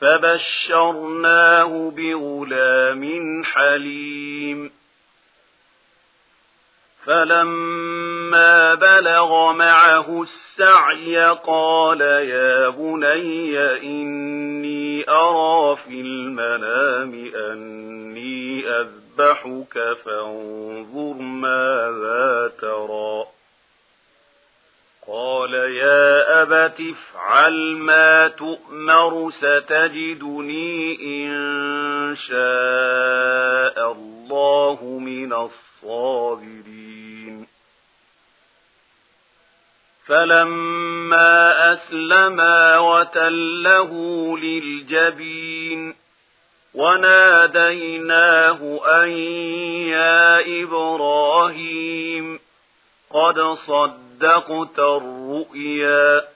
فبشرناه بغلام حليم. فلما بلغ معه السعي قال يا بني إني أرى في المنام أني أذبحك فانظر ماذا ترى. قال يا تفعل ما تؤمر ستجدني إن شاء الله من الصابرين. فلما أسلما وتله للجبين وناديناه أن يا إبراهيم قد صدقت الرؤيا.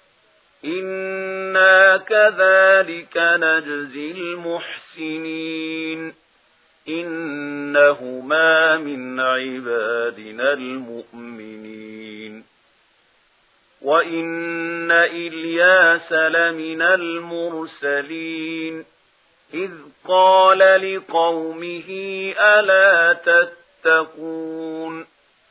إِنَّا كَذَلِكَ نَجْزِي الْمُحْسِنِينَ إِنَّهُمَا مِنْ عِبَادِنَا الْمُؤْمِنِينَ وَإِنَّ إِلْيَاسَ لَمِنَ الْمُرْسَلِينَ إِذْ قَالَ لِقَوْمِهِ أَلَا تَتَّقُونَ